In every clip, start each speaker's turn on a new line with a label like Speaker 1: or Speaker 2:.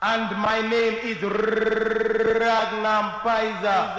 Speaker 1: And my name is Ragnar. Ragnar Paisa.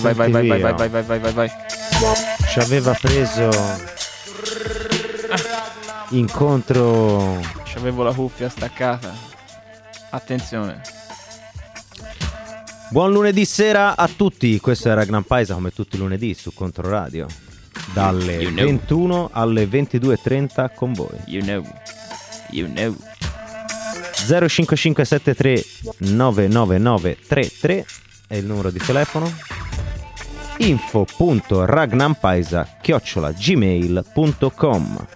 Speaker 2: Vai, vai, vai, vai, vai, vai, vai, vai, vai, vai, vai, vai, vai, vai.
Speaker 3: Ci aveva preso incontro
Speaker 2: C'avevo la cuffia staccata. Attenzione.
Speaker 3: Buon lunedì sera a tutti, questo è Ragnar Paisa come tutti i lunedì su Controradio. Dalle
Speaker 2: You know.
Speaker 3: 21 alle 22.30 con voi.
Speaker 2: You know. You know.
Speaker 3: 05573 99933 è il numero di telefono. info.ragnampaisa chiocciola gmail.com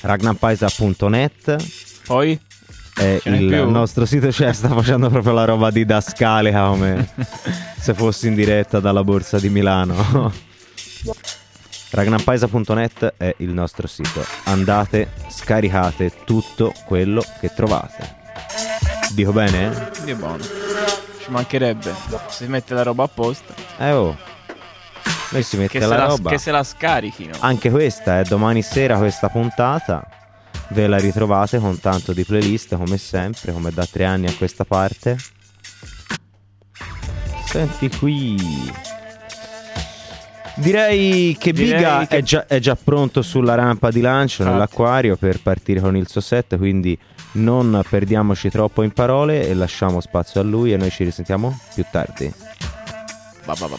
Speaker 3: ragnampaisa.net
Speaker 2: Poi? n'è
Speaker 3: il
Speaker 2: più?
Speaker 3: nostro sito, cioè sta facendo proprio la roba didascalica come se fossi in diretta dalla borsa di Milano. Ragnampaisa.net è il nostro sito. Andate, scaricate tutto quello che trovate. Dico bene?
Speaker 2: Dio buono. Ci mancherebbe. Si mette la roba apposta.
Speaker 3: Eh oh. Noi si mette
Speaker 2: Che se,
Speaker 3: la
Speaker 2: la,
Speaker 3: roba.
Speaker 2: che se la scarichino.
Speaker 3: Anche questa è domani sera questa puntata. Ve la ritrovate con tanto di playlist come sempre, come da tre anni a questa parte. Senti qui. Direi che
Speaker 2: Direi
Speaker 3: Biga
Speaker 2: che-
Speaker 3: È, già, è già pronto sulla rampa di lancio
Speaker 2: Infatti.
Speaker 3: nell'acquario per partire con il suo set, quindi non perdiamoci troppo in parole e lasciamo spazio a lui e noi ci risentiamo più tardi.
Speaker 2: Ba ba ba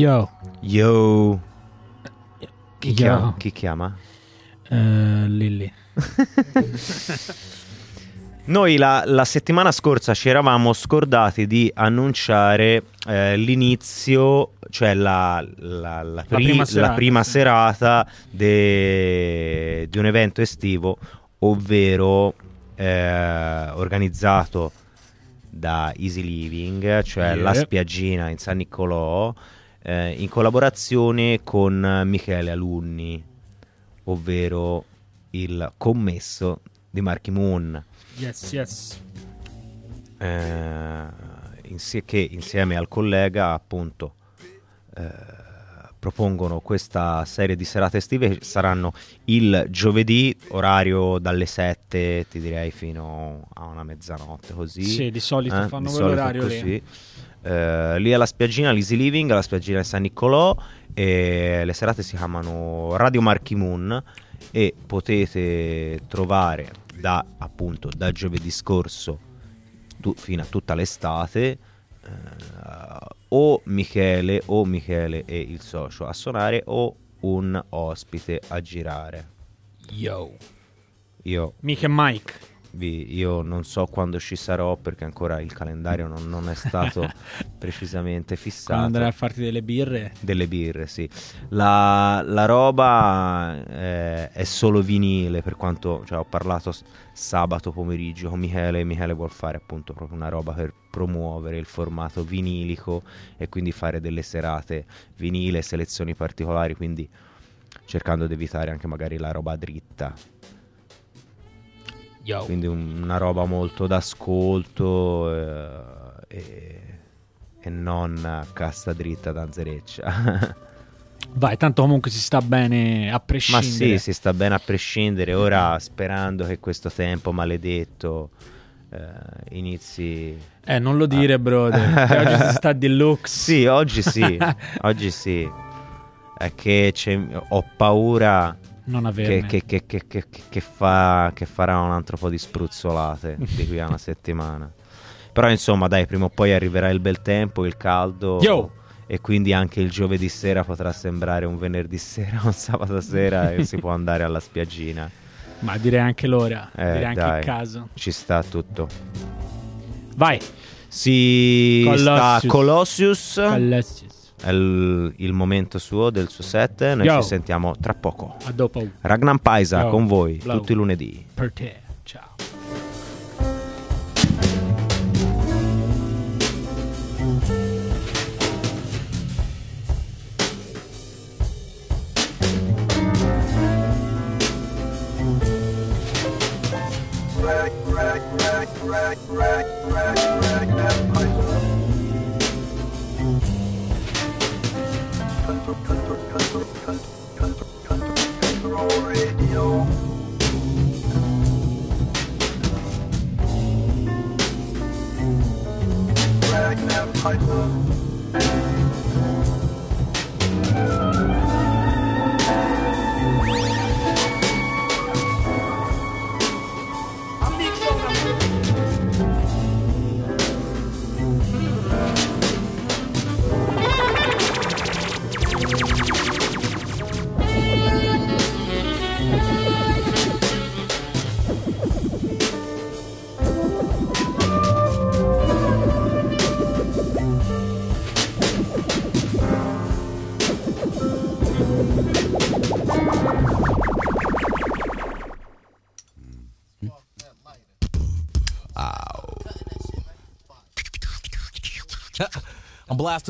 Speaker 4: Yo.
Speaker 3: Yo. Chi
Speaker 4: Yo.
Speaker 3: chiama? Chi chiama?
Speaker 4: Eh, Lilly.
Speaker 3: Noi la, la settimana scorsa ci eravamo scordati di annunciare eh, l'inizio, cioè la, la- la pri-
Speaker 4: prima
Speaker 3: la
Speaker 4: serata,
Speaker 3: prima
Speaker 4: sì.
Speaker 3: serata de- di un evento estivo, ovvero eh, organizzato da Easy Living, cioè
Speaker 4: Yeah.
Speaker 3: la spiaggina in San Niccolò, eh, in collaborazione con Michele Alunni, ovvero il commesso di Marchi Moon
Speaker 4: Yes, yes.
Speaker 3: eh, insie- che insieme al collega appunto eh, propongono questa serie di serate estive saranno il giovedì orario dalle 7 ti direi fino a una mezzanotte così
Speaker 4: Sì, di solito
Speaker 3: eh,
Speaker 4: fanno
Speaker 3: di
Speaker 4: quell'orario lì.
Speaker 3: Eh, lì alla spiaggina l'Easy Living alla spiaggina di San Niccolò e le serate si chiamano Radio Marchi Moon e potete trovare da appunto da giovedì scorso tu- fino a tutta l'estate eh, o Michele o Michele e il socio a suonare o un ospite a girare
Speaker 4: Yo.
Speaker 3: io
Speaker 4: Mica Mike.
Speaker 3: Vi- io non so quando ci sarò perché ancora il calendario non, non è stato precisamente fissato
Speaker 4: andrai a farti delle birre.
Speaker 3: delle birre, sì. La, la roba eh, è solo vinile, per quanto cioè, ho parlato sabato pomeriggio con Michele. Michele vuol fare appunto proprio una roba per promuovere il formato vinilico e quindi fare delle serate vinile, selezioni particolari, quindi cercando di evitare anche magari la roba dritta.
Speaker 4: Yo.
Speaker 3: Quindi un- una roba molto d'ascolto eh, e, e non cassa dritta danzereccia.
Speaker 4: Vai, tanto comunque si sta bene a
Speaker 3: Ma
Speaker 4: prescindere.
Speaker 3: sì, si sta bene a prescindere. Ora sperando che questo tempo maledetto eh, inizi.
Speaker 4: Eh, non lo dire, brother. che oggi si sta deluxe.
Speaker 3: Sì, oggi sì. oggi sì. È che ho paura
Speaker 4: Non averne.
Speaker 3: che- che- che- che- che fa- che farà un altro po' di spruzzolate di qui a una settimana. Però insomma, dai, prima o poi arriverà il bel tempo, il caldo.
Speaker 4: Yo!
Speaker 3: E quindi anche il giovedì sera potrà sembrare un venerdì sera, un sabato sera e si può andare alla spiaggina.
Speaker 4: Ma direi anche l'ora.
Speaker 3: Eh,
Speaker 4: direi anche
Speaker 3: dai,
Speaker 4: il caso.
Speaker 3: Ci sta tutto.
Speaker 4: Vai.
Speaker 3: Si sta
Speaker 4: Colossius.
Speaker 3: Colossius. È il, il momento suo del suo set. Noi
Speaker 4: Yo.
Speaker 3: ci sentiamo tra poco.
Speaker 4: A dopo.
Speaker 3: Ragnan Paisa
Speaker 4: Yo.
Speaker 3: con voi
Speaker 4: Blow.
Speaker 3: tutti i lunedì.
Speaker 4: Per te.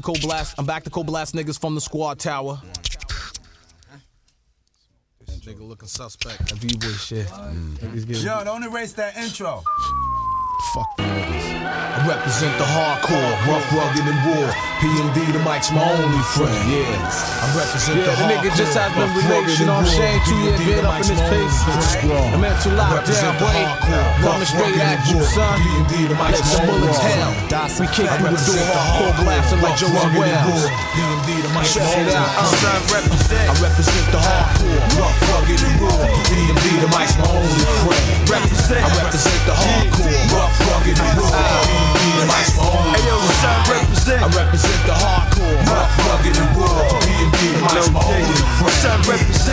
Speaker 5: To cold blast. I'm back to cold blast niggas from the squad tower. Nigga looking suspect. That B-boy shit. Mm. Getting-
Speaker 6: Yo, don't erase that intro.
Speaker 5: Fuck them niggas. I represent the hardcore, rough, rugged, and raw. PMD, the mic's my only friend. Yeah, I represent
Speaker 7: Yeah,
Speaker 5: the
Speaker 7: the nigga just has been released, you know what I'm saying? Two year
Speaker 5: PMD,
Speaker 7: up in this
Speaker 5: my only
Speaker 7: piece.
Speaker 5: friend.
Speaker 7: A mental lockdown,
Speaker 5: Represent the
Speaker 7: boy.
Speaker 5: hardcore,
Speaker 7: Coming straight at you, son.
Speaker 5: PMD, the mic's my only friend.
Speaker 7: We kick through the door, hardcore blasting like
Speaker 5: rough,
Speaker 7: Joey
Speaker 5: rugged, and
Speaker 7: Wells.
Speaker 5: PMD, the mic's my only friend. I represent the hardcore, rough, rugged, and raw. PMD, the mic's my only friend. I represent the hardcore, rough, rugged, and raw. PMD, the mic's my only friend. I represent the hardcore, rough, rugged, and raw. PMD, mic's my only friend.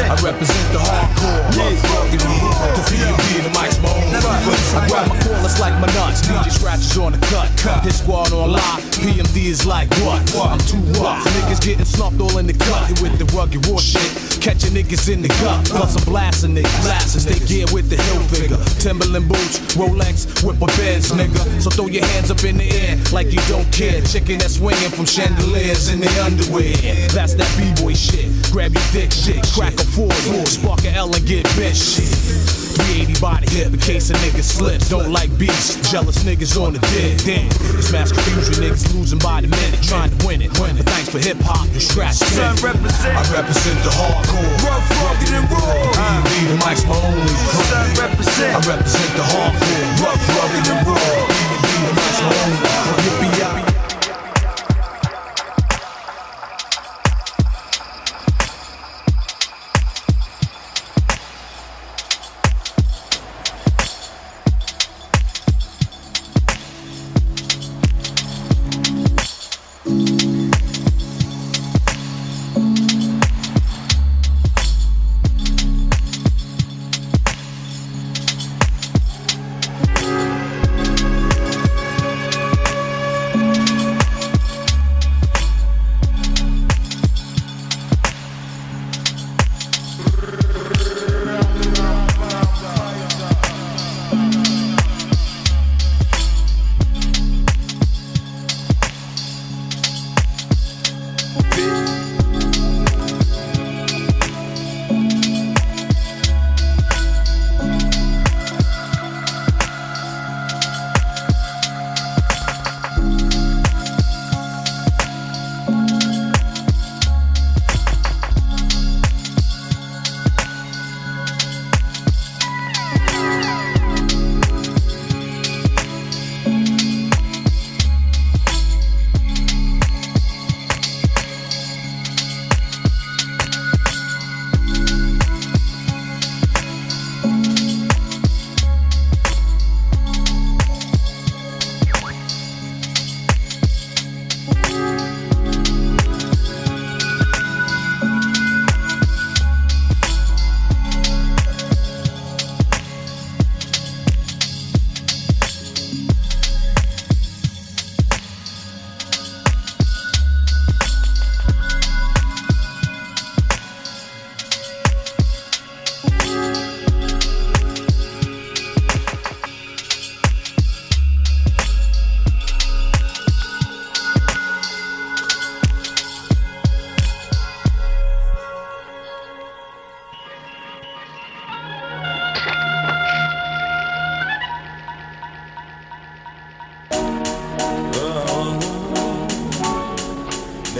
Speaker 5: I represent the hardcore, rough, rugged, and raw. PMD, the mic's my only friend. I grab my callers like my nuts. DJ scratches on the cut. Hit squad on live. PMD is like what? I'm too rough. Niggas getting snuffed all in the cut. Hit with the rugged raw shit. Catching niggas in the gut. Plus I'm blasting niggas. Blasting they gear with the hill figure. Timberland boots, Rolex, whip a Benz, nigga. So throw your hands up in the air like you don't care. Chicken that's swinging from chandeliers in their underwear. That's that b-boy shit. Grab your dick shit. Crack a 40. Spark a L and get bitch shit. 380 body hip in case a nigga slips. Don't like beats. Jealous niggas on the dead. Damn. This mass confusion niggas losing by the minute. Trying to win it. But thanks for hip hop, you scratch it. I represent the hardcore. Rough, rugged, and raw. PMD, the mic's my only friend. I represent the hardcore. Rough, rugged, and raw. The mic's my only friend.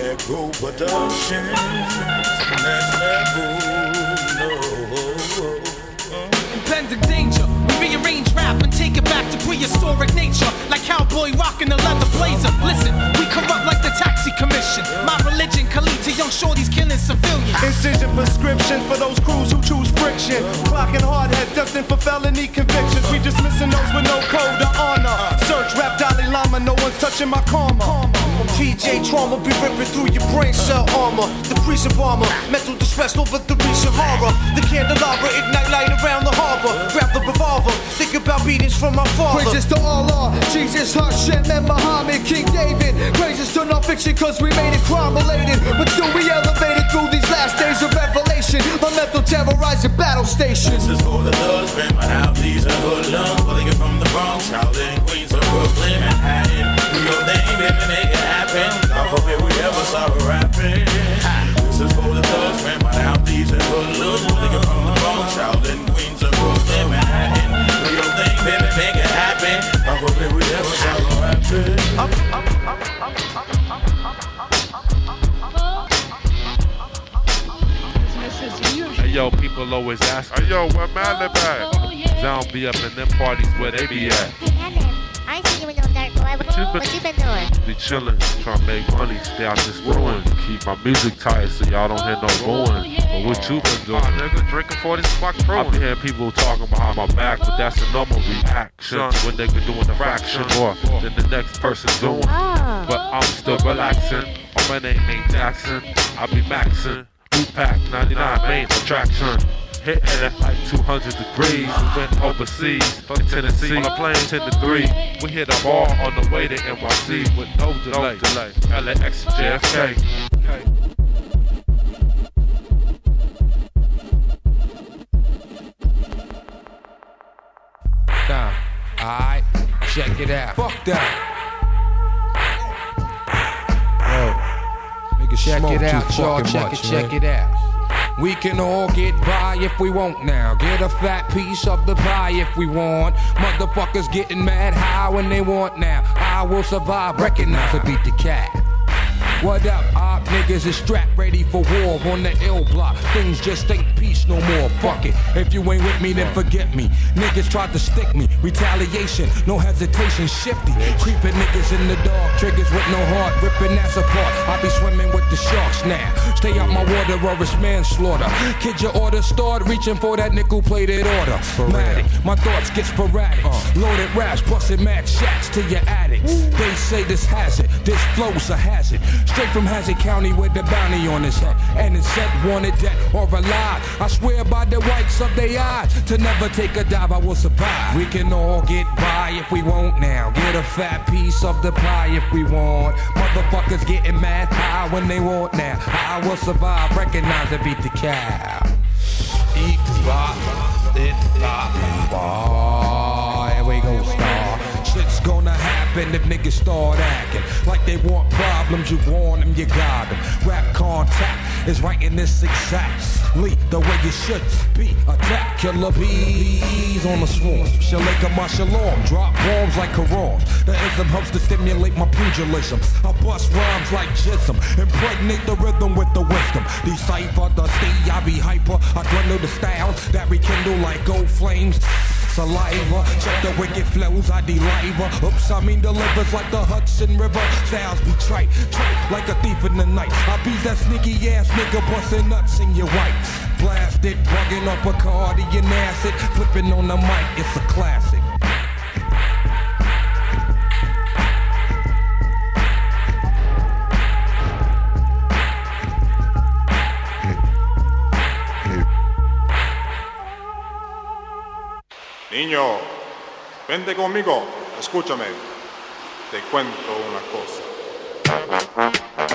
Speaker 5: Yippee-yi.
Speaker 8: Productions, next level, no.
Speaker 9: Impending danger. We rearrange rap and take it back to prehistoric nature. Like cowboy rocking the leather blazer. Listen, we corrupt like the taxi commission. My religion can lead to young shorties killing civilians.
Speaker 10: Incision prescription for those crews who choose friction. Clocking hard heads destined for felony convictions. We dismissing those with no code or honor. Search rap Dalai Lama, no one's touching my karma.
Speaker 11: PJ trauma be ripping through your brain cell armor. The priest bomber, mental distress over the recent horror. The candelabra ignite light around the harbor. Grab the revolver, think about beatings from my father.
Speaker 12: Praises to Allah, Jesus, Hashem, and Muhammad, King David. Praises to non fiction, cause we made it crime related. But still, we elevated through these last days of revelation. My mental terrorizing battle stations.
Speaker 8: This is for the thugs, been my these and hoodlums. Pulling it from the Bronx, Charlotte, Queens, or Brooklyn, Manhattan do your thing, baby, make it happen. Not for we ever stop rapping. This is for the thugs, man, my down thieves and hoodlums. Nigga from the Bronx, child in Queens and Brooklyn, Manhattan. Do your thing, baby, make it happen. Not for we ever stop rapping.
Speaker 11: Up, up, up, up, up,
Speaker 13: yo, people always ask, hey yo, where Malibu at? be up in them parties where they be at
Speaker 14: dark. What,
Speaker 13: you been-
Speaker 14: what you been doing?
Speaker 13: Be chillin', trying to make money, stay out this ruin. Keep my music tight so y'all don't hear no oh, booing. But what you been doing? nigga drinking 40 Spock Pro. I be hearing people talking behind my back, but that's a normal reaction. When they nigga doing a fraction more than the next person doing. Oh. But I'm still relaxing. Oh, my name ain't Jackson. I be maxing. Boot pack 99 main attraction. Hitting it like 200 degrees. We went overseas to Tennessee on a plane 10 to 3. We hit a bar on the way to NYC with no delay. LAX JFK.
Speaker 15: Nah, alright, check it out. Fuck that. Yo, nigga, check
Speaker 16: smoke
Speaker 15: it out, y'all.
Speaker 16: fucking
Speaker 15: Check
Speaker 16: much,
Speaker 15: it, check
Speaker 16: man.
Speaker 15: it out. We can all get by if we want now. Get a fat piece of the pie if we want. Motherfuckers getting mad high when they want now. I will survive, recognize and beat the cat. What up, op niggas is strapped ready for war on the ill block. Things just ain't peace no more. Fuck it. If you ain't with me, then forget me. Niggas tried to stick me. Retaliation, no hesitation, shifty. Creeping niggas in the dark, triggers with no heart, ripping ass apart. I be swimming with the sharks now. Stay out my water or it's manslaughter. Kid, your order start reaching for that nickel plated order. Matic, my thoughts get sporadic. Loaded raps, busting mad shots to your addicts. They say this hazard, this flow's a hazard. Straight from Hazard County with the bounty on his head. And it said wanted dead or alive. I swear by the whites of their eyes to never take a dive, I will survive. We can all get by if we want now. Get a fat piece of the pie if we want. Motherfuckers getting mad high when they want now. I will survive, recognize and beat the cow. Eat bop, it bop, bop. Happen if niggas start acting like they want problems. You want them, you got them. Rap contact is right in this exactly the way you should be. Attack killer bees on the swarm. Shalaka my shalom. Drop bombs like Korans. The ism helps to stimulate my pugilism. I bust rhymes like jism. Impregnate the rhythm with the wisdom. Decipher the state, I be hyper. I dwindle the styles that rekindle like gold flames. Saliva, check the wicked flows, I deliver. Oops, I mean delivers like the Hudson River. Styles be trite, trite like a thief in the night. I be that sneaky ass nigga busting nuts in your white. Blasted, bugging up a Cardi and acid, flipping on the mic, it's a classic.
Speaker 17: Niño, vente conmigo, escúchame, te cuento una cosa.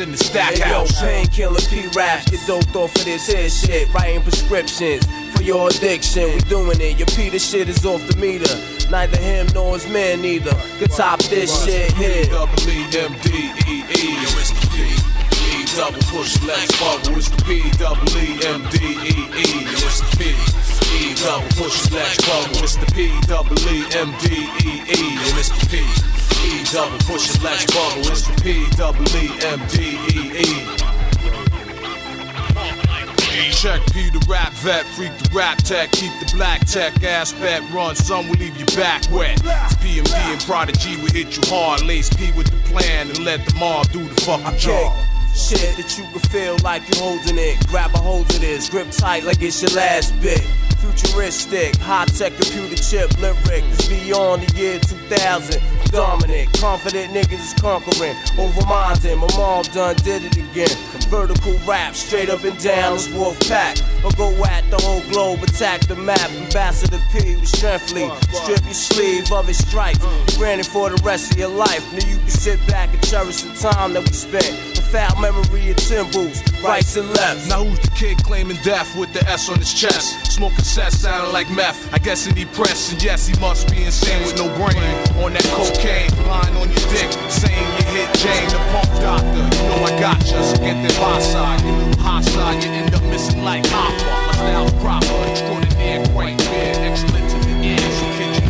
Speaker 18: Iverson the stack
Speaker 7: Hey, yo,
Speaker 18: house.
Speaker 7: painkiller P raps, get doped off of this here shit. Writing prescriptions for your addiction. We doing it, your Peter shit is off the meter. Neither him nor his man either could top this shit here.
Speaker 5: P-W-E-M-D-E-E. It's the P. E double push flex bubble. It's the P double E M D E E. It's the P. E double push flex bubble. It's the P double E M D E E. It's the P. Double push flex bubble. It's the P double E M D E E. Check P the rap vet, freak the rap tech, keep the black tech aspect run. Some will leave you back wet. It's PMD and Prodigy will hit you hard. Lace P with the plan and let the mob do the fucking job.
Speaker 7: Shit that you can feel like you're holding it. Grab a hold of this, grip tight like it's your last bit. Futuristic, high tech computer chip lyric is beyond the year 2000. Dominant, confident niggas is conquering. Over minding, my mom done did it again. Vertical rap, straight up and down, it's wolf pack. Or go at the whole globe, attack the map. Ambassador P was strengthly. Strip your sleeve of his stripes. It for the rest of your life. Now you can sit back and cherish the time that we spent. Foul memory of Timbos, rights and lefts.
Speaker 5: Now who's the kid claiming death with the S on his chest? Smoking cess sounding like meth. I guess he depressed, and yes, he must be insane with no brain. On that cocaine, lying on your dick, saying you hit Jane, the pump doctor. You know I got you, so get that high side. You little high side, you end up missing like Hopper. My style's proper, extraordinaire, quite big, excellent to the end. So kid, you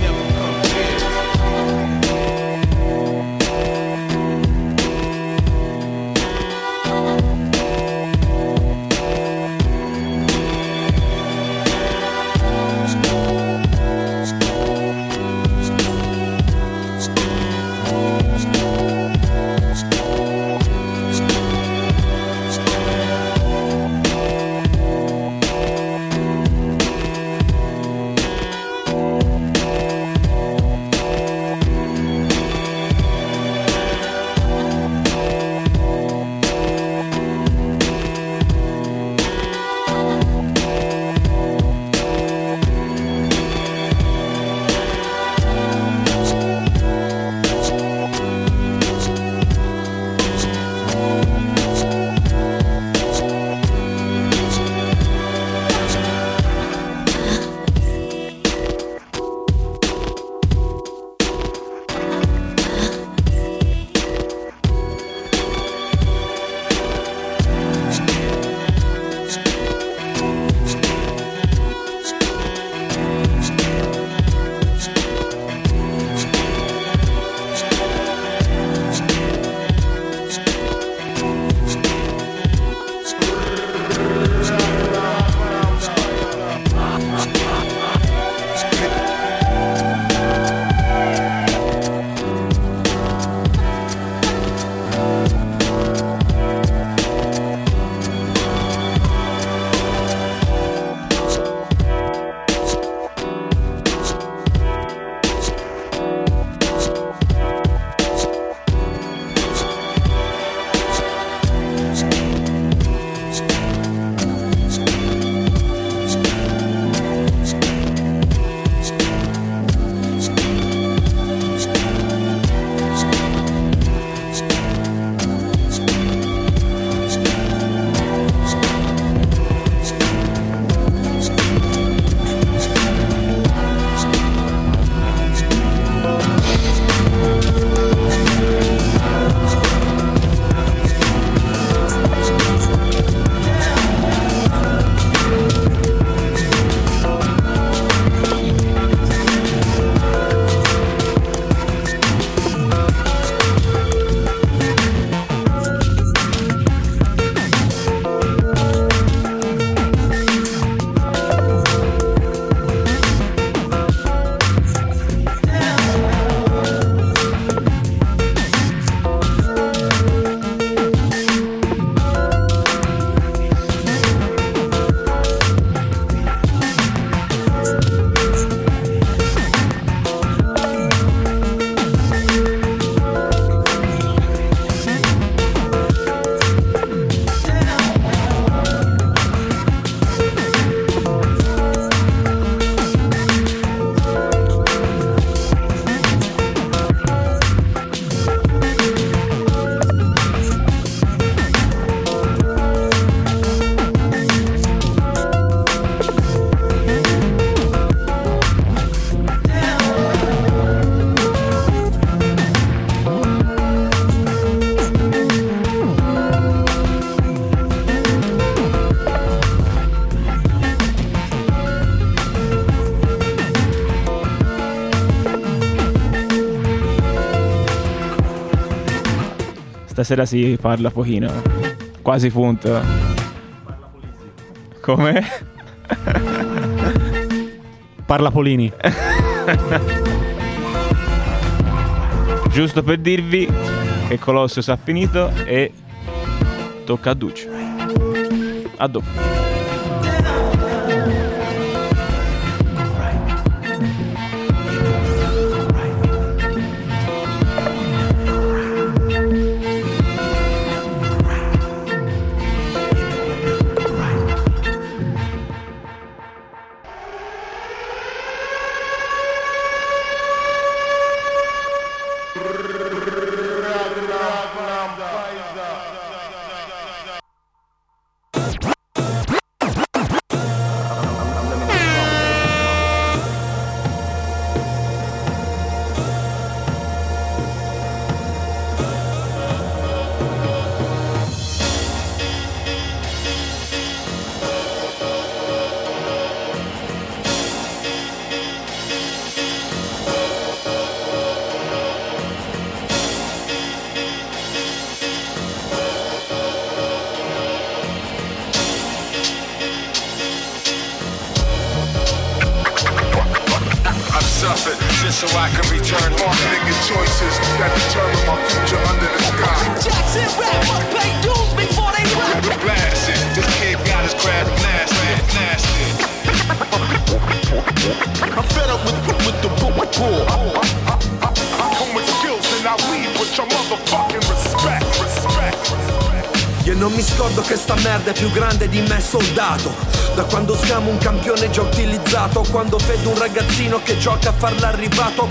Speaker 2: Stasera si parla pochino. Quasi punto. Come?
Speaker 19: Parla Polini.
Speaker 2: Giusto per dirvi che Colossios ha finito e tocca a Duce. A dopo.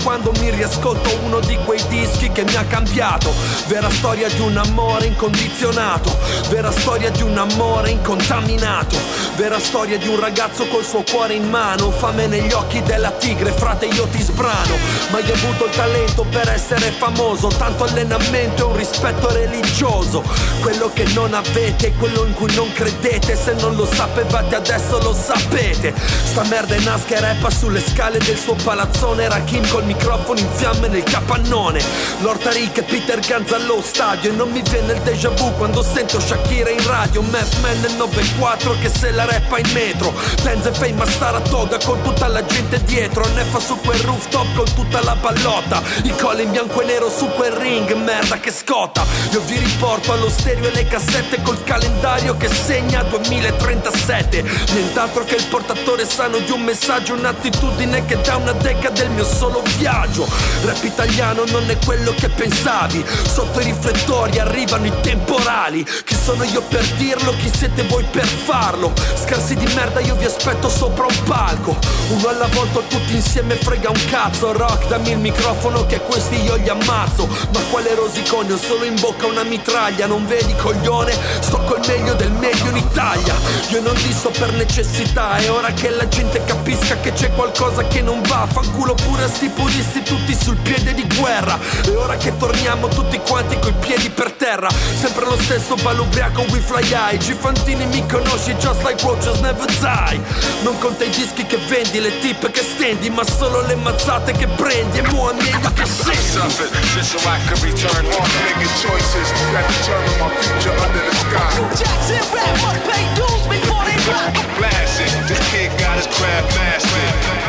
Speaker 20: Quando mi riascolto uno di quei dischi che mi ha cambiato. Vera storia di un amore incondizionato Vera storia di un amore incontaminato Vera storia di un ragazzo col suo cuore in mano Fame negli occhi della tigre, frate io ti sbrano. Mai avuto il talento per essere famoso Tanto allenamento e un rispetto religioso. Quello che non avete quello in cui non credete Se non lo sapevate adesso lo sapete. Sta merda è nasca e rappa sulle scale del suo palazzone Rakim col microfono in fiamme nel capannone. Lord Rick e Peter Ganz allo stadio E non mi viene il déjà vu quando sento Shakira in radio. Math Man nel 94 che se la rappa in metro. Tenze Fame a Saratoga con tutta la gente dietro. Neffa su quel rooftop con tutta la ballotta. Il collo in bianco e nero su quel ring Merda che scotta. Io vi riporto allo stereo e le cassette col calendario che segna 2037 Nient'altro che il portatore sano di un messaggio Un'attitudine che dà una decade del mio solo viaggio. Rap italiano non è quello che pensavi. Sotto i riflettori arrivano i temporali. Chi sono io per dirlo, chi siete voi per farlo Scarsi di merda io vi aspetto sopra un palco. Uno alla volta tutti insieme frega un cazzo. Rock dammi il microfono che questi io li ammazzo. Ma quale rosicone, ho solo in bocca una mitraglia. Non vedi coglione, sto col meglio del meglio in Italia. Io non disso per necessità. È ora che la gente capisca che c'è qualcosa che non va. Fanculo pure a sti puristi tutti sul piede di guerra. È ora che torniamo tutti quanti coi piedi per terra. Sempre lo stesso balubriaco we fly high. Gifantini mi conosci? Just like roaches never die Non conta i dischi che vendi, le tip che stendi Ma solo le mazzate che prendi E mua meglio che
Speaker 21: I've
Speaker 20: senti
Speaker 21: suffered just so I can return home. Making choices that determine my future under the sky.
Speaker 22: Jackson rap must pay dues before they rap.
Speaker 21: Blasted, this kid got his crab blasted.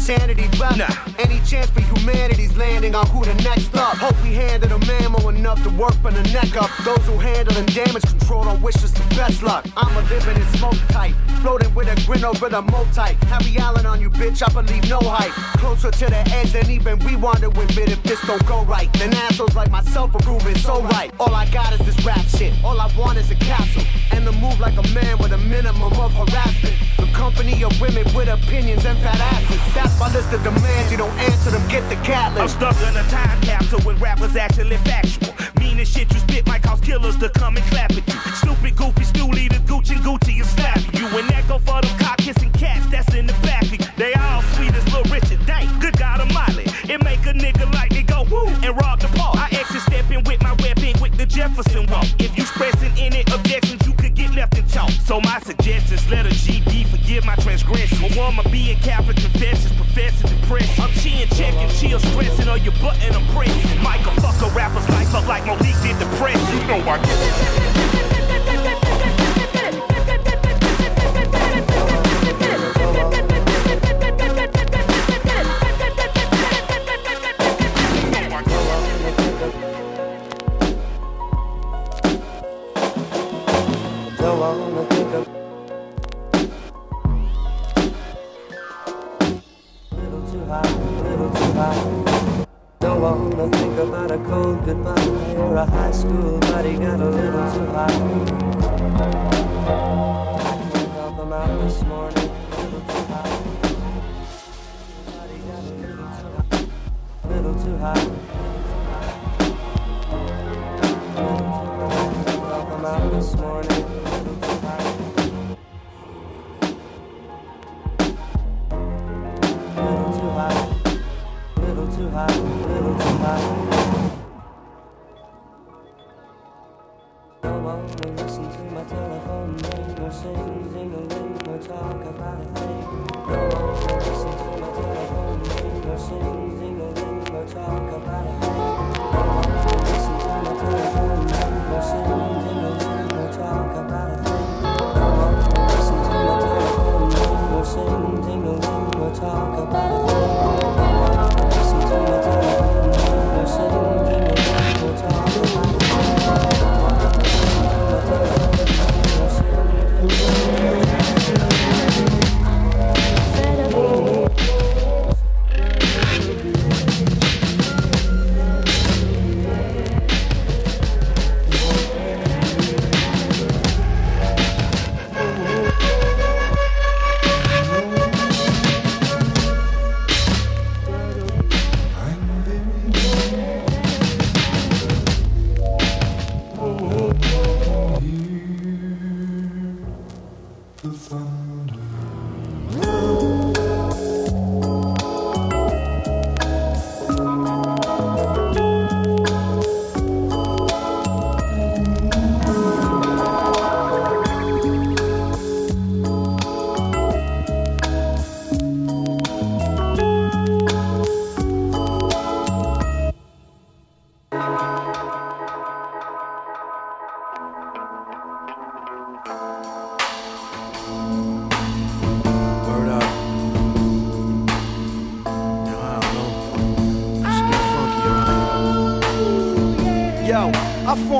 Speaker 11: Sanity left? Nah. Any chance for humanity's landing on who the next up? Hope we handle the mammal enough to work from the neck up. Those who handle and damage control don't wish us the best luck. I'm a living in smoke type. Floating with a grin over the multi. Harry Allen on you, bitch. I believe no hype. Closer to the edge than even we want to admit if this don't go right. Then assholes like myself are proving so right. All I got is this rap shit. All I want is a castle. And to move like a man with a minimum of harassment. The company of women with opinions and fat asses. That's my list of demands, you don't answer them, get the catalyst.
Speaker 23: I'm stuck in a time capsule when rap was actually factual. Meaning shit you spit might cause killers to come and clap at you. Stupid, goofy, stoolie, the Gucci, Gucci, and slap you. And echo for them cock kissing cats that's in the back. They all sweet as little Richard Dang. Good God Almighty. It make a nigga like me go woo and rob the park. I exit stepping with my weapon with the Jefferson walk. If you pressing any objections, you could get left in talk. So my suggestions, let a GD forgive my transgression. Well, I'm a being Catholic chin checking, chill stressing, on your button I'm pressing. Michael fuck a rapper's life up like Malik did depression. You know I
Speaker 24: Don't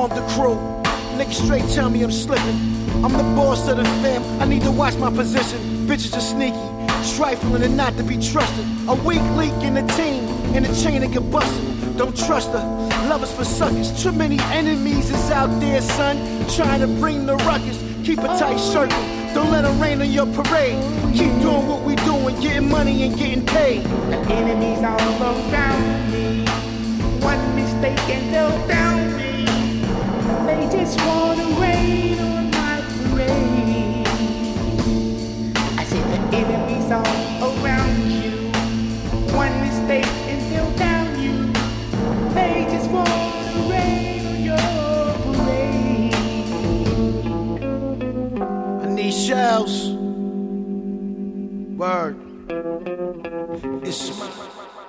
Speaker 24: I
Speaker 20: formed the crew. Niggas straight tell me I'm slipping. I'm the boss of the fam. I need to watch my position. Bitches are sneaky, trifling and not to be trusted. A weak link in the team, in the chain that get busted. Don't trust her. Lovers for suckers. Too many enemies is out there, son. Trying to bring the ruckus. Keep a tight circle. Don't let them rain on your parade. Keep doing what we doing, getting money and getting paid.
Speaker 25: The enemies all around me. One mistake and they'll down just wanna rain on my parade. I said the enemies all around you. One mistake and they'll down you. They just wanna rain on your parade.
Speaker 20: I need shells. Word. It's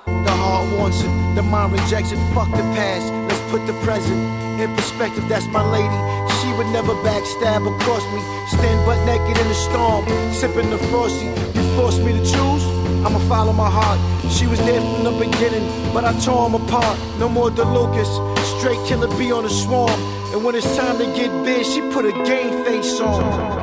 Speaker 20: the heart wants it, the mind rejects it. Fuck the past, let's put the present in perspective. That's my lady. She would never backstab or cross me. Stand butt naked in the storm, sipping the frosty. You forced me to choose. I'ma follow my heart. She was there from the beginning, but I tore 'em apart. No more DeLucas, straight killer bee on the swarm. And when it's time to get big, she put a game face on.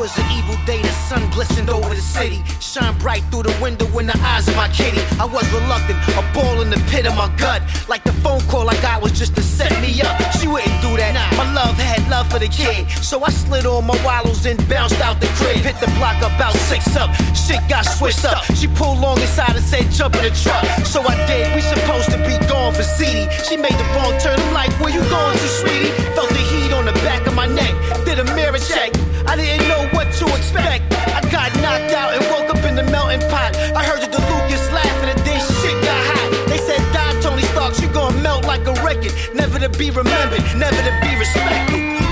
Speaker 11: Was an evil day, the sun glistened over the city. Shine bright through the window in the eyes of my kitty. I was reluctant, a ball in the pit of my gut. Like the phone call I got was just to set me up. She wouldn't do that. My love had love for the kid. So I slid on my wallows and bounced out the crib. Hit the block about six up. Shit got switched up. She pulled long inside and said, jump in the truck. So I did. We supposed to be gone for CD. She made the wrong turn. I'm like, where you going to, sweetie? Felt the heat on the back of my neck. Did a mirror check. I didn't know what to expect. I got knocked out and woke up in the melting pot. I heard the Lucas laughing and then shit got hot. They said, die, Tony Stark, you gonna melt like a record. Never to be remembered, never to be respected.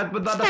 Speaker 26: शायद
Speaker 27: पता था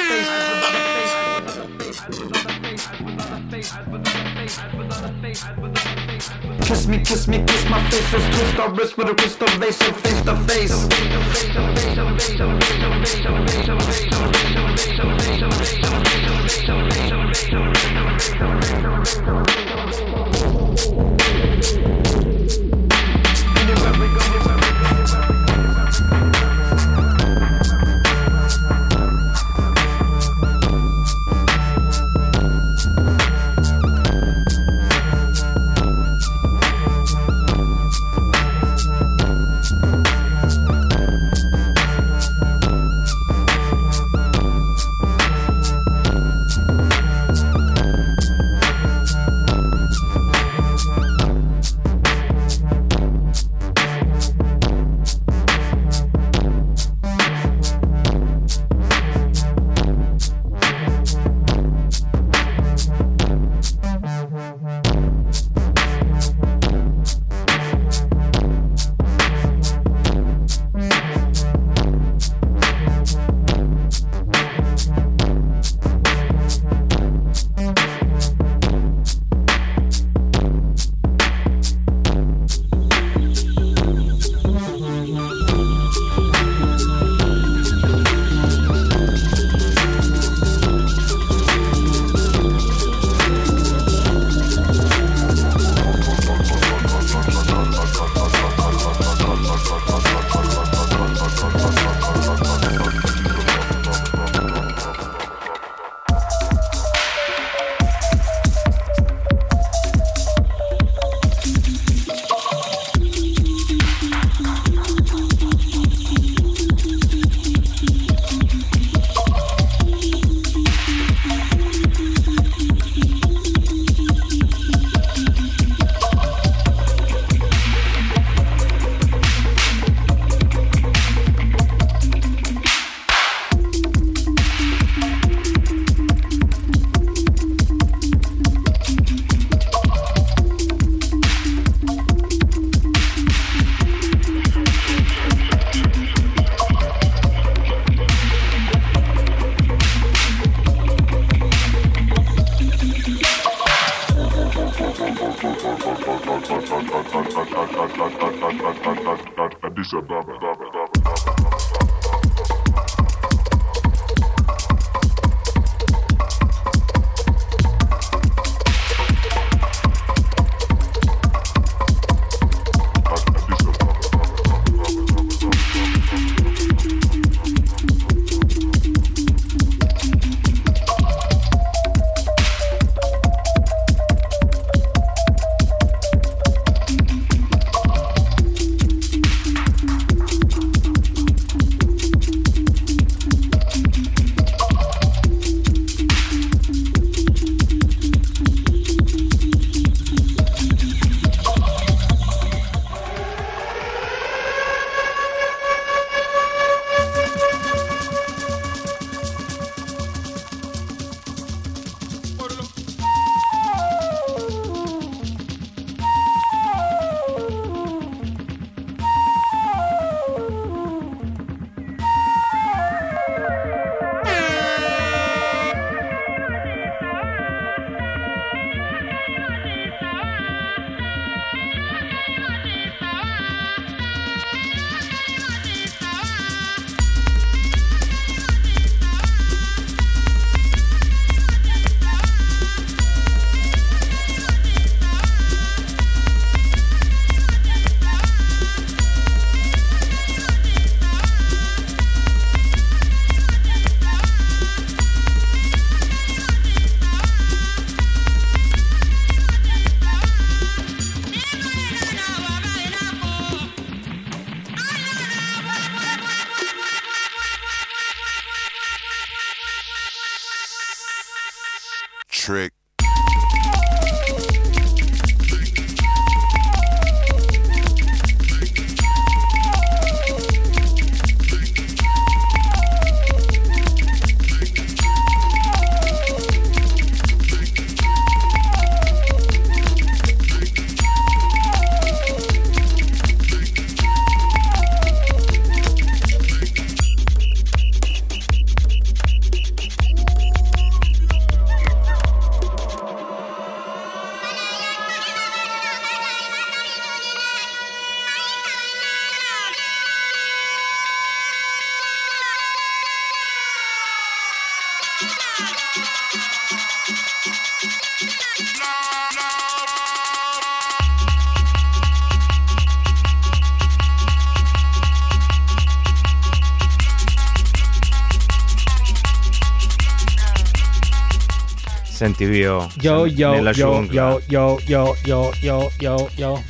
Speaker 3: Senti io.
Speaker 19: Yo,
Speaker 3: nella
Speaker 19: yo,
Speaker 3: giungla.
Speaker 19: yo, yo, yo, yo, yo, yo, yo.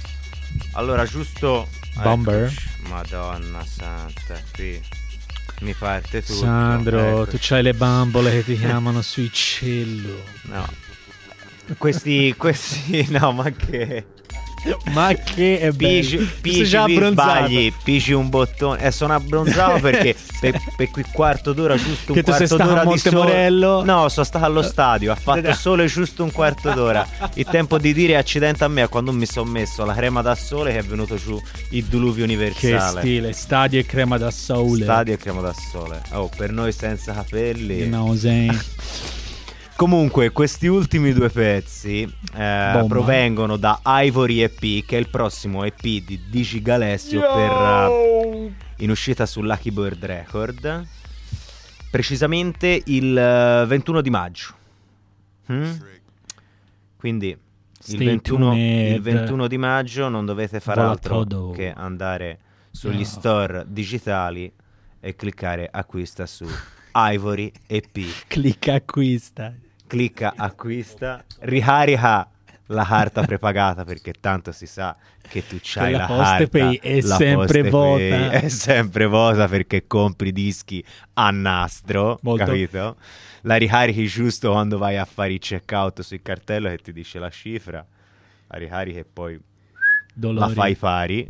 Speaker 3: Allora, giusto.
Speaker 19: Bomber?
Speaker 3: Eccoci. Madonna santa, qui. Mi parte tutto.
Speaker 19: Sandro,
Speaker 3: eccoci.
Speaker 19: tu c'hai le bambole che ti chiamano sui cello.
Speaker 3: No. Questi, questi, no, ma che.
Speaker 19: Ma che
Speaker 3: pigi,
Speaker 19: Sei già
Speaker 3: sbagli, pigi un bottone. E sono abbronzato perché per, per quel quarto d'ora, giusto un
Speaker 19: Che tu sei
Speaker 3: quarto d'ora
Speaker 19: a
Speaker 3: di sole. No, sono stato allo stadio, ha fatto sole giusto un quarto d'ora. Il tempo di dire accidente a me quando mi sono messo la crema da sole che è venuto giù il diluvio
Speaker 19: Che
Speaker 3: universale.
Speaker 19: stile, stadio e crema da sole.
Speaker 3: Stadio e crema da sole. Oh, per noi senza capelli.
Speaker 19: No, Zane.
Speaker 3: Comunque, questi ultimi due pezzi eh, provengono da Ivory EP, che è il prossimo EP di Digi Galessio per, eh, in uscita su Lucky Bird Record. Precisamente il eh, 21 di maggio. Mm? Quindi il
Speaker 19: Stay
Speaker 3: 21,
Speaker 19: tuned.
Speaker 3: il 21 di maggio non dovete fare
Speaker 19: Vola
Speaker 3: altro che andare sugli
Speaker 19: No.
Speaker 3: store digitali e cliccare acquista su Ivory EP.
Speaker 19: Clicca acquista.
Speaker 3: Clicca acquista, ricarica la carta prepagata perché tanto si sa che tu c'hai
Speaker 19: la
Speaker 3: la, carta.
Speaker 19: è
Speaker 3: la
Speaker 19: sempre vota.
Speaker 3: È sempre vota perché compri dischi a nastro,
Speaker 19: Molto.
Speaker 3: capito? La ricarichi giusto quando vai a fare il checkout sul cartello che ti dice la cifra, la ricarichi e poi
Speaker 19: Dolori.
Speaker 3: la fai pari.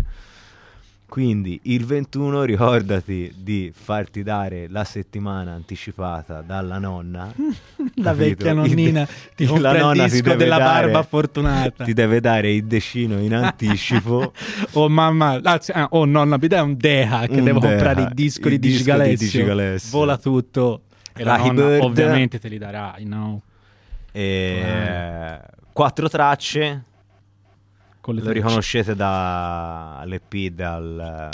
Speaker 3: Quindi il 21 ricordati di farti dare la settimana anticipata dalla nonna.
Speaker 19: La
Speaker 3: capito?
Speaker 19: vecchia nonnina ti
Speaker 3: La
Speaker 19: compra
Speaker 3: nonna
Speaker 19: disco della
Speaker 3: dare-
Speaker 19: barba fortunata.
Speaker 3: Ti deve dare il decino in anticipo.
Speaker 19: Oh mamma, ah, oh nonna, mi dai un Deha che
Speaker 3: Un
Speaker 19: devo
Speaker 3: Deha,
Speaker 19: comprare il disco
Speaker 3: il
Speaker 19: di Digigalessio. Vola tutto. E la
Speaker 3: Lucky
Speaker 19: nonna
Speaker 3: Bird.
Speaker 19: ovviamente te li darà, you know.
Speaker 3: E quattro tracce.
Speaker 19: Con le
Speaker 3: Lo riconoscete dall'EP dal,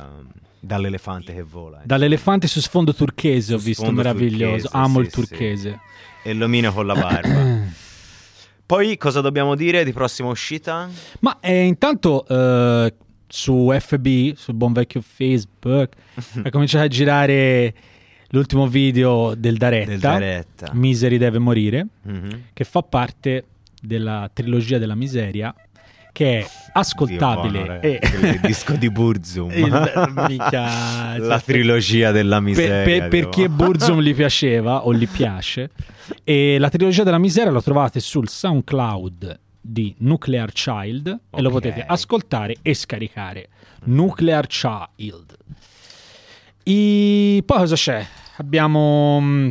Speaker 3: dall'elefante che vola.
Speaker 19: Dall'elefante su sfondo turchese ho
Speaker 3: Su
Speaker 19: visto, meraviglioso.
Speaker 3: turchese,
Speaker 19: Amo
Speaker 3: sì,
Speaker 19: il turchese.
Speaker 3: E l'omino con la barba. Poi cosa dobbiamo dire di prossima uscita?
Speaker 19: Ma eh, intanto eh, su FB, sul buon vecchio Facebook, è cominciato a girare l'ultimo video del Daretta,
Speaker 3: Del Daretta.
Speaker 19: Misery deve morire,
Speaker 3: Mhm.
Speaker 19: che fa parte della trilogia della miseria, che è ascoltabile
Speaker 3: Dio buono,
Speaker 19: e
Speaker 3: il disco di Burzum.
Speaker 19: Il- mica-
Speaker 3: la
Speaker 19: cioè,
Speaker 3: trilogia della miseria.
Speaker 19: per- per chi è Burzum gli piaceva o gli piace. E la trilogia della miseria lo trovate sul SoundCloud di Nuclear Child e lo potete ascoltare e scaricare. Nuclear Child. I- Poi cosa c'è? Abbiamo.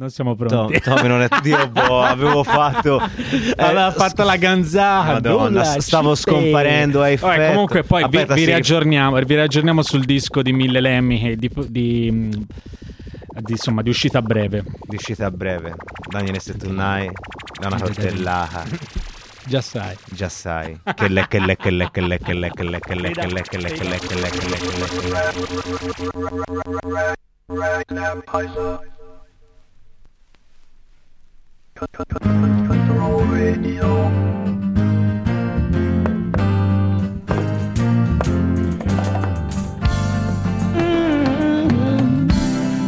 Speaker 19: Non siamo pronti.
Speaker 3: Tom, Tommy non è Dio, boh, avevo fatto eh, aveva
Speaker 19: fatto la ganzata.
Speaker 3: Madonna, stavo scomparendo a effetto.
Speaker 19: Comunque poi
Speaker 3: Aspetta,
Speaker 19: vi,
Speaker 3: vi,
Speaker 19: riaggiorniamo, vi riaggiorniamo sul disco di Mille Lemmiche di, di, di, insomma, di uscita breve.
Speaker 3: Di uscita breve. Daniele Setunai da una coltellata.
Speaker 19: Già sai.
Speaker 3: Già sai. Che le che le che le che le che le che le che le che le che le che le che le che le che le lecche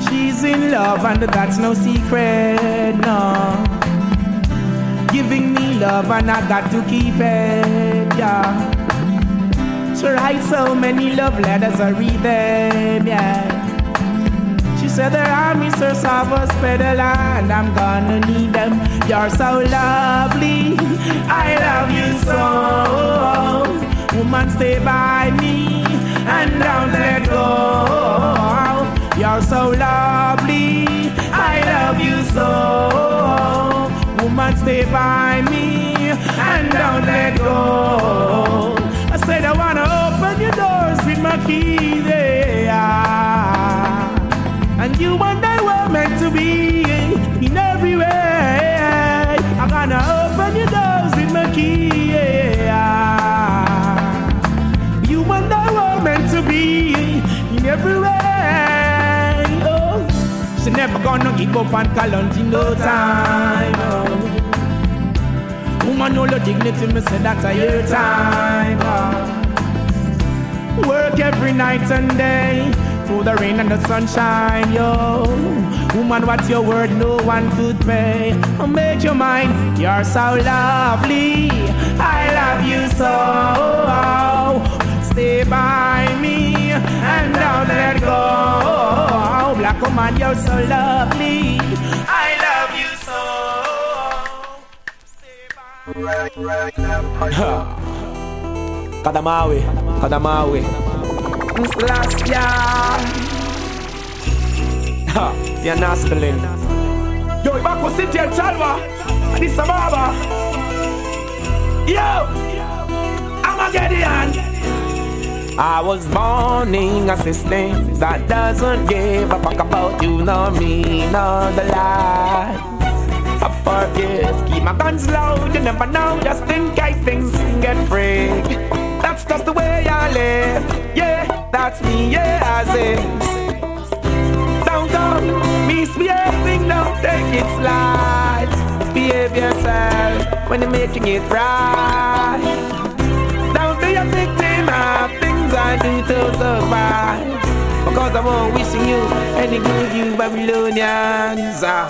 Speaker 25: She's in love, and that's no secret, no. Giving me love, and I got to keep it, yeah. Writes so many love letters, I read them, yeah. Said there are Mr. Savas Pedal, and I'm gonna need them. You're so lovely, I love you so. Woman, stay by me, and don't let go. You're so lovely, I love you so. Woman, stay by me, and don't let go. I said I wanna open your doors with my keys, yeah. And you and I were meant to be in every way. I'm gonna open your doors with my key. You and I were meant to be in every way. Oh, she never gonna give up and call on in no time. Oh. Woman, all your dignity, me say that's a your time. Oh. Work every night and day through the rain and the sunshine, yo. Woman, what's your word? No one could pay. Oh, make your mind, you're so lovely. I love you so. Stay by me and don't let go. Black woman, you're so lovely. I love you so.
Speaker 23: Kadamawi, Kadamawi.
Speaker 25: It's last year.
Speaker 23: Ha, you're nasty.
Speaker 25: Yo, Ibako City and Chalwa, Addis Ababa. Yo, I'm a Gideon. I was born in a system that doesn't give a fuck about you, nor me, nor the life. I forget, keep my guns low, you never know, just in case things get freak. That's just the way I live, yeah, that's me, yeah, as is. Don't go misbehaving, don't take it slide. Behave yourself when you're making it right. Don't be a victim of things I do to survive. Because I won't wishing you any good, you Babylonians. Ah,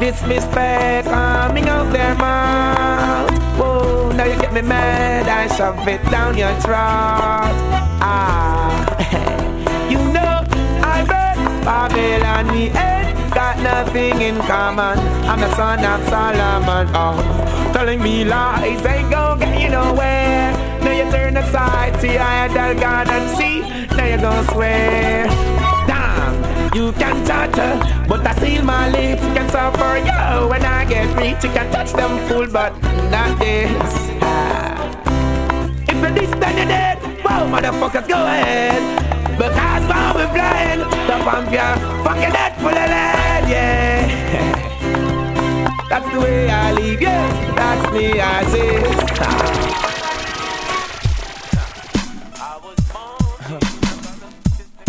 Speaker 25: disrespect coming out their mouth. Whoa, now you get me mad, I shove it down your throat. Ah, you know I bet Babylon we ain't got nothing in common. I'm the son of Solomon. Oh, telling me lies ain't gonna get you nowhere. Now you turn aside, see I idol God and see. Now you gon' swear. Damn, you can chatter, but I seal my lips. You can suffer, yo. When I get rich, you can touch them full, but not this. If you're this, dead. Whoa, motherfuckers, go ahead. Because now we're blind, the vampire fucking head full of lead, yeah. That's the way I live, yeah. That's me as is.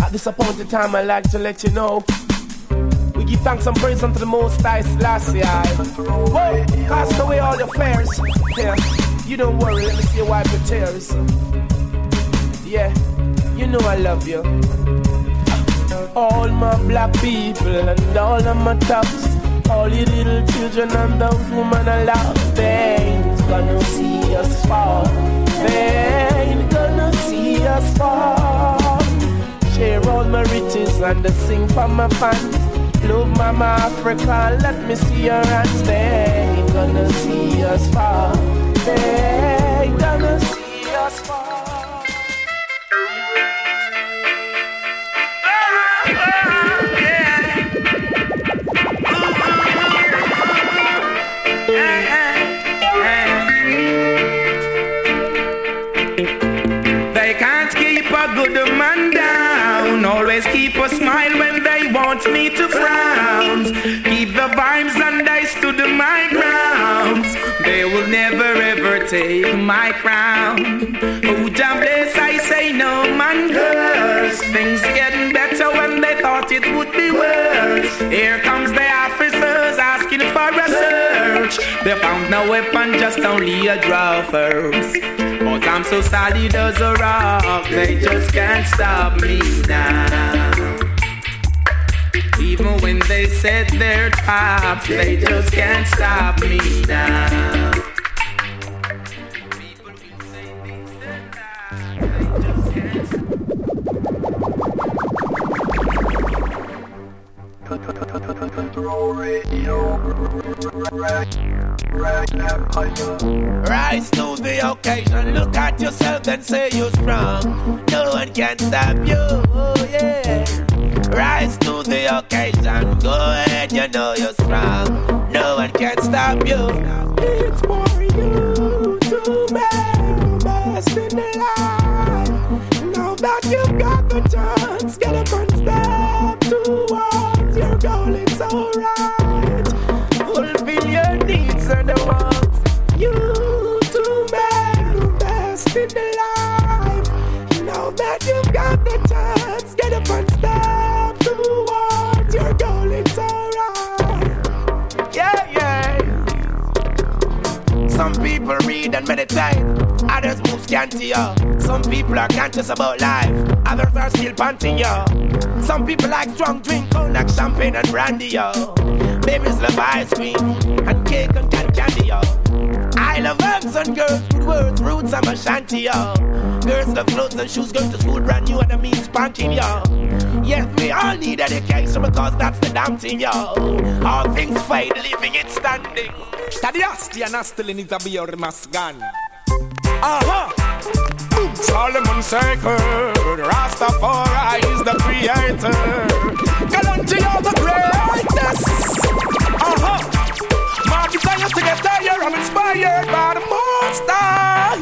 Speaker 25: At this appointed time, I like to let you know. We give thanks and praise unto the Most High year. Whoa, cast away all your fears. Yeah, you don't worry, let me see you wipe your tears. Yeah, you know I love you. All my black people and all of my tops. All you little children and those women I love. They ain't gonna see us fall. They ain't gonna see us fall. Share all my riches and I sing for my fans. Love Mama Africa, let me see your hands. They ain't gonna see us fall. Ain't gonna see us fall. My crown. Oh, Jah bless, I say no man curse. Things getting better when they thought it would be worse. Here comes the officers asking for a search. They found no weapon, just only a draw first. But I'm so solid as a rock, they just can't stop me now. Even when they set their traps, they just can't stop me now. Rise to the occasion, look at yourself and say you're strong. No one can stop you, yeah. Rise to the occasion, go ahead, you know you're strong. No one can stop you. It's for you and
Speaker 28: meditate. Others move scanty, yo. Some people are conscious about life. Others are still panting, yo. Some people like strong drink, oh, cognac, champagne, and brandy, yo. Babies love ice cream and cake and can- candy, yo. I love herbs and girls, good words, roots, I'm a shanty, yo. Girls love clothes and shoes, going to school brand new and I mean spanking, yo. Yes, we all need education because that's the damn thing, yo. All things fade, living it standing.
Speaker 29: Stadiasti anastelin itabior masgan.
Speaker 28: Uh-huh.
Speaker 25: Solomon sacred, Rastafari is the creator. Galanti are the greatest. Uh-huh. My desire to get higher, I'm inspired by the most high.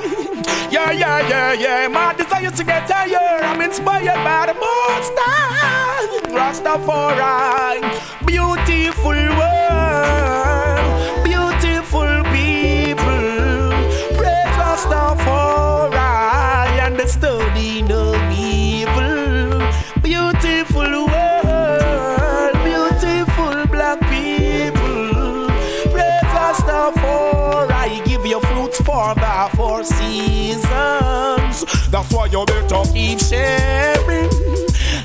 Speaker 25: Yeah, yeah, yeah, yeah. My desire to get higher, I'm inspired by the most high. Rastafari, beautiful world, beautiful people. Praise Rastafari That's why you better keep sharing,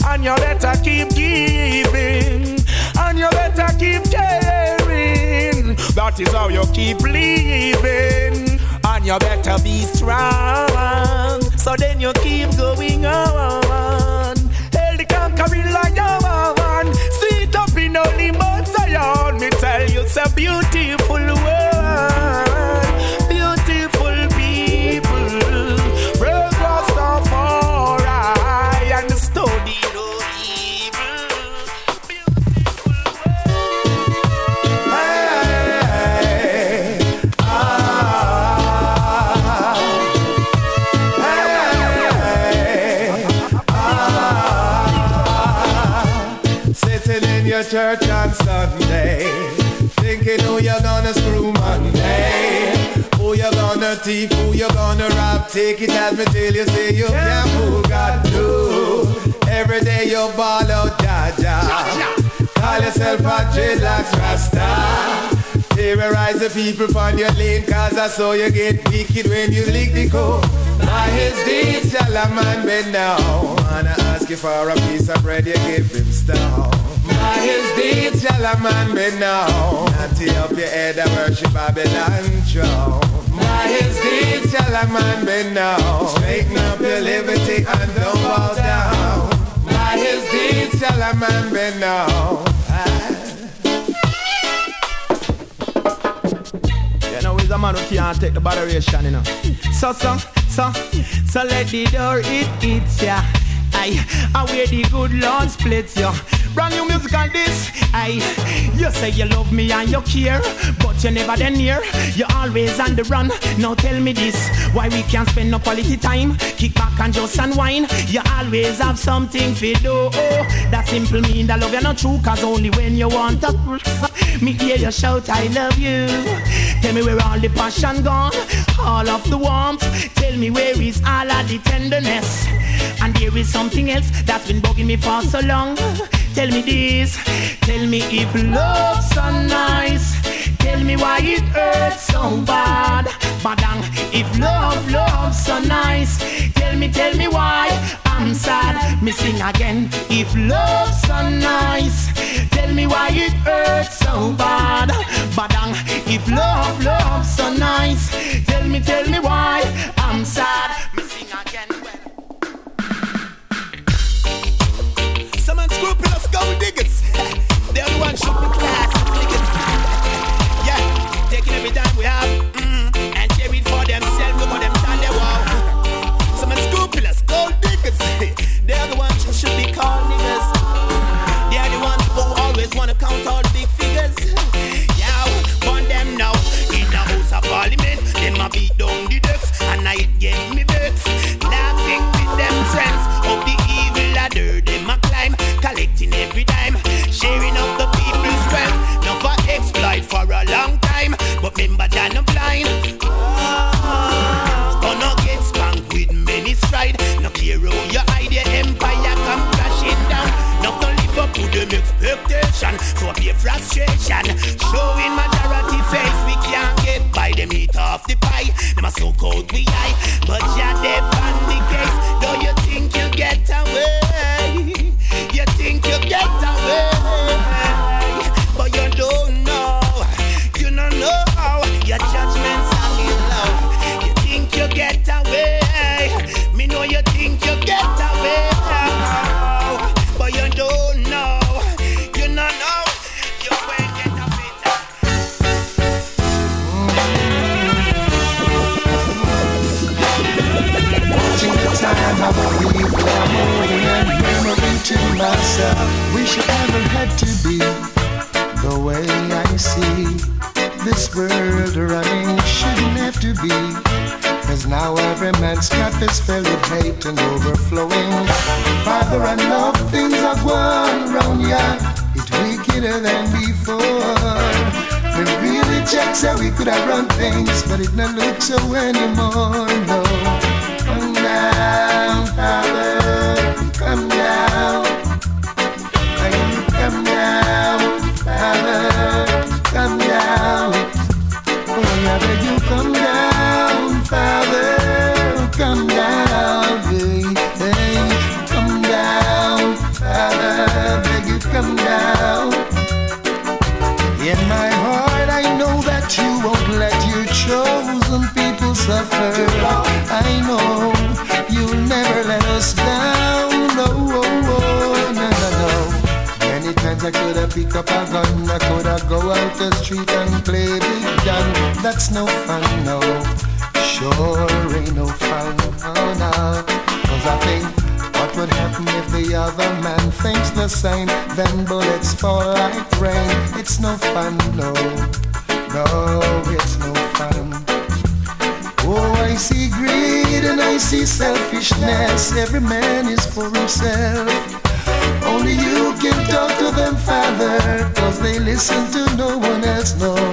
Speaker 25: and you better keep giving, and you better keep caring. That is how you keep living, and you better be strong. So then you keep going on. Hail the conquering lion, sit up in only Mount Zion. Me tell you, a beautiful
Speaker 30: gonna thief, who you gonna rob? Take it as me till you say you. Can't fool God do Every day you ball out Jaja. Call yourself a dreadlocks Rasta. Terrorize the people from your lane Cause I saw you get wicked when you lick the code By his deeds shall a man be known Wanna ask you for a piece of bread you give him stone. By his deeds shall a man be known Not tear up your head and worship Babylon throne By his deeds shall a man be known Straighten up your liberty and don't bow down By his deeds shall a man be known
Speaker 25: You know, he's a man who can't take the botheration, you know. So, so, so, so let the door it hits ya. Aye, I wear the good Lord splits ya. Brand new music on this. You say you love me and you care, but you never then near. You're always on the run. Now tell me this, why we can't spend no quality time? Kick back and just unwind. You always have something to do. Oh, that simple mean that love you not true, cause only when you want to. Me hear you shout, I love you. Tell me where all the passion gone, all of the warmth. Tell me where is all of the tenderness. And there is something else that's been bugging me for so long. Tell me this, tell me if love's so nice. Tell me why it hurts so bad. Badang, if love, love's so nice. Tell me, tell me why I'm sad. Me sing again. If love's so nice. Tell me why it hurts so bad. Badang, if love, love's so nice. Tell me, tell me why I'm sad. Unscrupulous gold diggers. They're the ones shooting class niggas. Yeah, taking every dime we have mm, and share for themselves before them turn their wall. Some unscrupulous gold diggers. They're the ones who should be called niggas. They're the ones who always wanna count all big figures. Yeah, burn them now in the House of Parliament. Them a beat down the decks and I get me frustration. Showing majority face, we can't get by. the meat off the pie, them a so cold we eye. But yeah, they
Speaker 24: never had to be the way I see this world running. Shouldn't have to be. Cause now every man's cup is filled with hate and overflowing. Father, I know things are going round ya. It's wickeder than before. We really check so we could have run things, but it not look so anymore. No. That's no fun, no. Sure ain't no fun, oh no. Cause I think what would happen if the other man thinks the same? Then bullets fall like rain. It's no fun, no. No, it's no fun. Oh, I see greed and I see selfishness. Every man is for himself. Only you can talk to them, Father, cause they listen to no one else, no.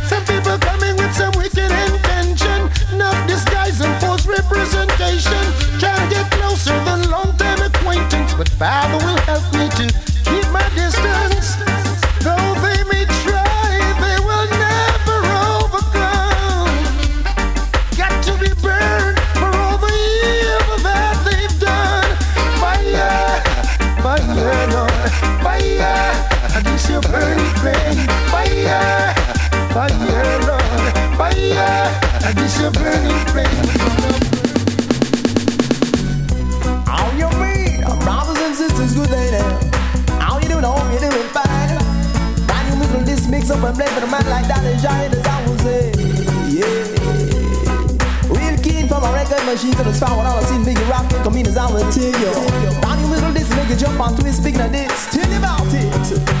Speaker 31: Biggie rock come in as I will tell you. Can you mix this make you jump on twist speaking of this? Tell me about it.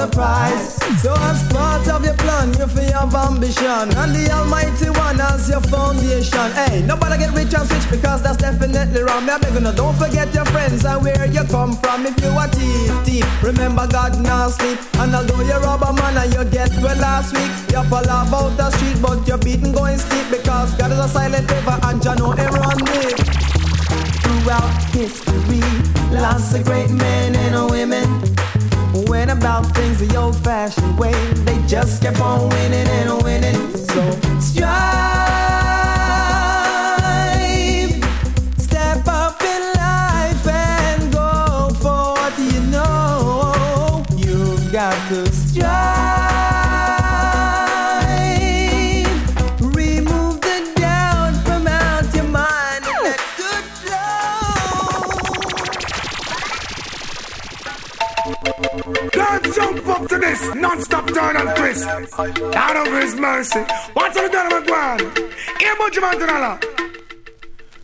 Speaker 32: The prize. So as part of your plan, you feel have ambition. And the Almighty One as your foundation. Hey, nobody get rich and switch because that's definitely wrong. Me, begging you, don't forget your friends and where you come from. If you a thief, remember God now sleep. And although you're a man and you get well last week, you fall about the street, but you're beaten going steep because God is a silent river and you know everyone deep throughout history. Lots of great men and women went about things the old fashioned way. They just kept on winning and winning. So strive, flow.
Speaker 27: Girl, jump up to
Speaker 33: this, non-stop turn and twist. Out of his mercy. What's on the done of McGuan? Here, Bunch.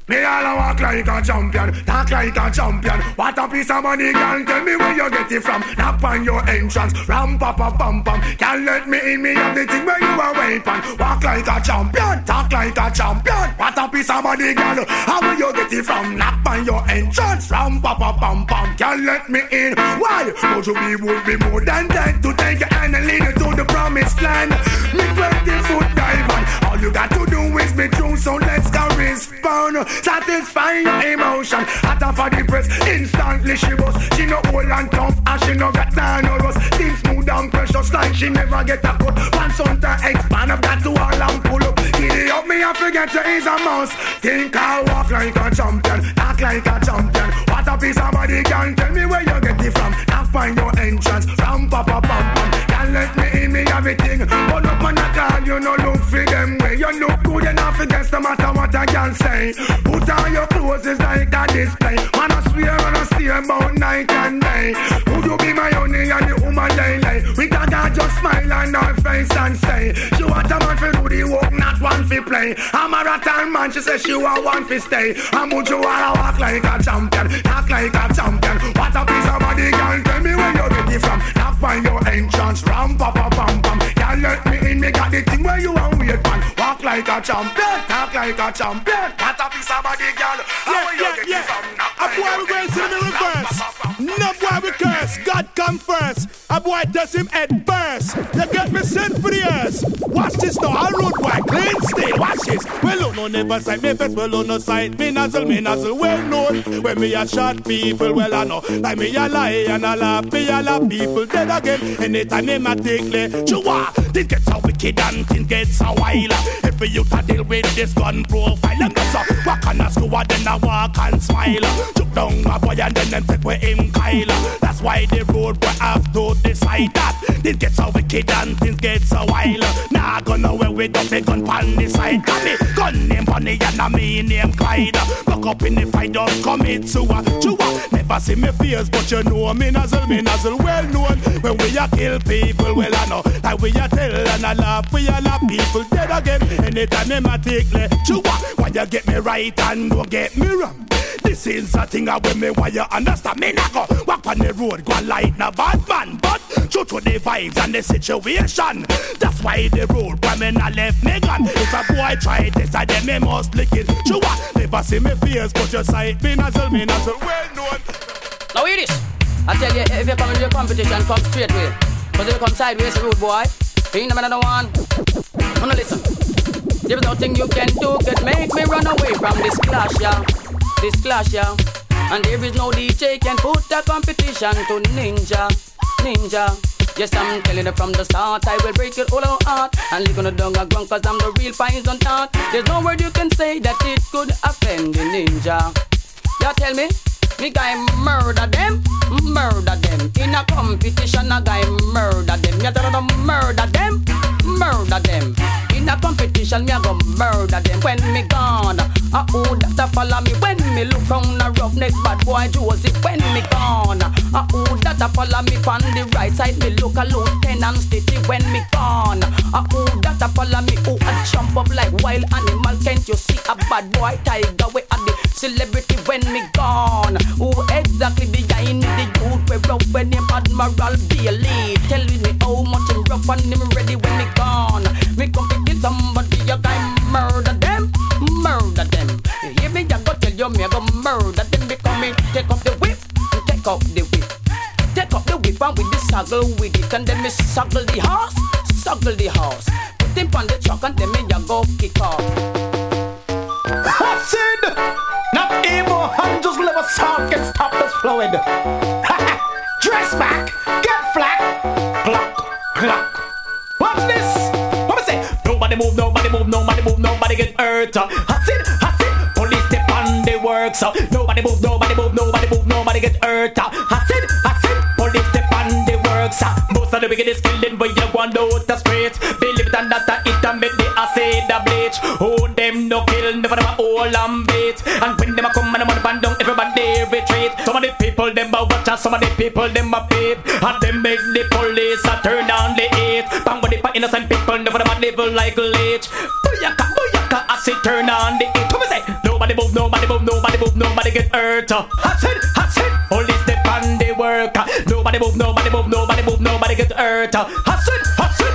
Speaker 33: Me all a walk like a champion, talk like a champion. What a piece of money, girl. Tell me where you get it from. Knock on your entrance, ram pa pa pam pam. Can't let me in, me have the thing where you are waiting. Walk like a champion, talk like a champion. What a piece of money, girl. How will you get it from? Knock on your entrance, ram pa pa pam pam. Can't let me in. Why? You be would be more than that to take your hand and lead you to the promised land. Me 20 foot diamond. You got to do is be true, so let's go respond. Satisfy your emotion. Hotter for the press, instantly she was. She no old and tough, and she no got none of us. Skin smooth and precious, like she never get a cut. Pants on to expand, I've got to all and pull up. Giddy up, me I forget to is a mouse. Think I walk like a champion, act like a champion. What a piece of body can tell me where you get it from. Now find your entrance, pa pa pam pam. Can't let me in, me everything. But up on a call, you no look for them way. You look good enough against no matter what I can say. Put on your clothes, it's like a display. Man, I swear, man, I stay about night and day. Would you be my honey and the woman lay? We can not just smile on her face and say, She want a man for do the work, not one for play. I'm a rattan man, she says she want one for stay. And would you wanna walk like a champion, talk like a champion? What a piece of body, girl, tell me where you get from. Now find your entrance, ram pa pa pam pam. Can't let me in, me got the thing where you want wait man. Walk like a champion, talk like a champion. What a piece of body, girl. How
Speaker 15: Yeah,
Speaker 33: you
Speaker 15: yeah,
Speaker 33: get
Speaker 15: yeah.
Speaker 33: it from?
Speaker 15: A
Speaker 33: find your
Speaker 15: we going to the
Speaker 33: entrance, ram pa pa pam.
Speaker 15: No boy we curse. God come first. A boy does him head burst. You get me sent for earth. Watch this now. A road boy clean steel. Watch this. Well, oh, no never sight me best. Well, no sight me nozzle. Me nozzle well known. When me a shot people, well I know. Like me a lie and a laugh. Me a laugh people dead again. Anytime me a take le. Chua. Things get so wicked and things get so wild. Every youth a deal with this gun profile. And that's a walk on a squad then a walk and smile. Chuck down a boy and then them take away him Kyle. That's why the road boy have to decide that things get so wicked and things get so wild. Nah, gonna away with the gun pan the side. Got me gun name Bonnie and a me name Clyde. Buck up in the fight, don't commit to a chua. Never see me fears, but you know me nozzle, me nozzle well known. When we a kill people, well I know. Like we a tell and a laugh, we a laugh people dead again. Anytime me ma take le chua. When you get me right and don't get me wrong. This is a thing I when me why you understand me not go walk on the road go like no bad man but true to the vibes and the situation that's why the road why me not left me gun if a boy try this I then me must lick it you what never see me fears but you sight me nozzle me nozzle well known
Speaker 34: Now hear this. I tell you, if you come in the competition, come straight way. Cause if you come sideways, rude boy, ain't no another one. Wanna listen. There's nothing you can do can make me run away from this clash, yeah. This clash, yeah. And there is no DJ can put the competition to ninja, ninja. Yes, I'm telling you from the start, I will break your whole heart and leave on the dung and ground cause I'm the real poison tart. There's no word you can say that it could offend the ninja. You tell me, me guy murder them, murder them. In a competition, a guy murder them. You tell them murder them, murder them. In a competition, me a go murder them. When me gone, a who that a follow me? When me look on a roughneck bad boy Joseph. When me gone, a who that a follow me? On the right side, me look a Lieutenant Stitchie. When me gone, a who that a follow me? Who a jump up like wild animal? Can't you see a bad boy tiger? We are the celebrity when me gone. Who exactly behind the youth we rough when him Admiral Bailey? Tell me how much him rough and him ready when me gone. Me come somebody, you guy murder them, murder them. You hear me? I go tell you me I go murder them because me take up the whip, take up the whip. Take up the whip and with the saddle with it and then me saddle the horse, saddle the horse. Put him on the truck and then me I go kick off.
Speaker 15: What's it? Not evil and just let us talk and stop this flowing. Dress back, get flat, clock, clock. What's this? I? Nobody move, nobody move, nobody move, nobody get hurt. Uh. Hasid, Hasid, police step on the works. Uh. Nobody move, nobody move, nobody move, nobody get hurt. Uh. Works. Most of the wickedest killing where you want out the streets. Believe it and that it and make the acid a bleach. Oh, them no kill, never never all and beat. And when them a come and them the band down, everybody retreat.
Speaker 25: street. Some of the people them a watch and some of the people them a peep. And them make the police a turn on the heat. Bang body for innocent people, never them a live like leech. Booyaka, booyaka, I say turn on the heat. Come and say, nobody move, nobody move, nobody move, nobody get hurt. I said, I said, police on the work. Nobody move, nobody move, nobody move, nobody get hurt. I said,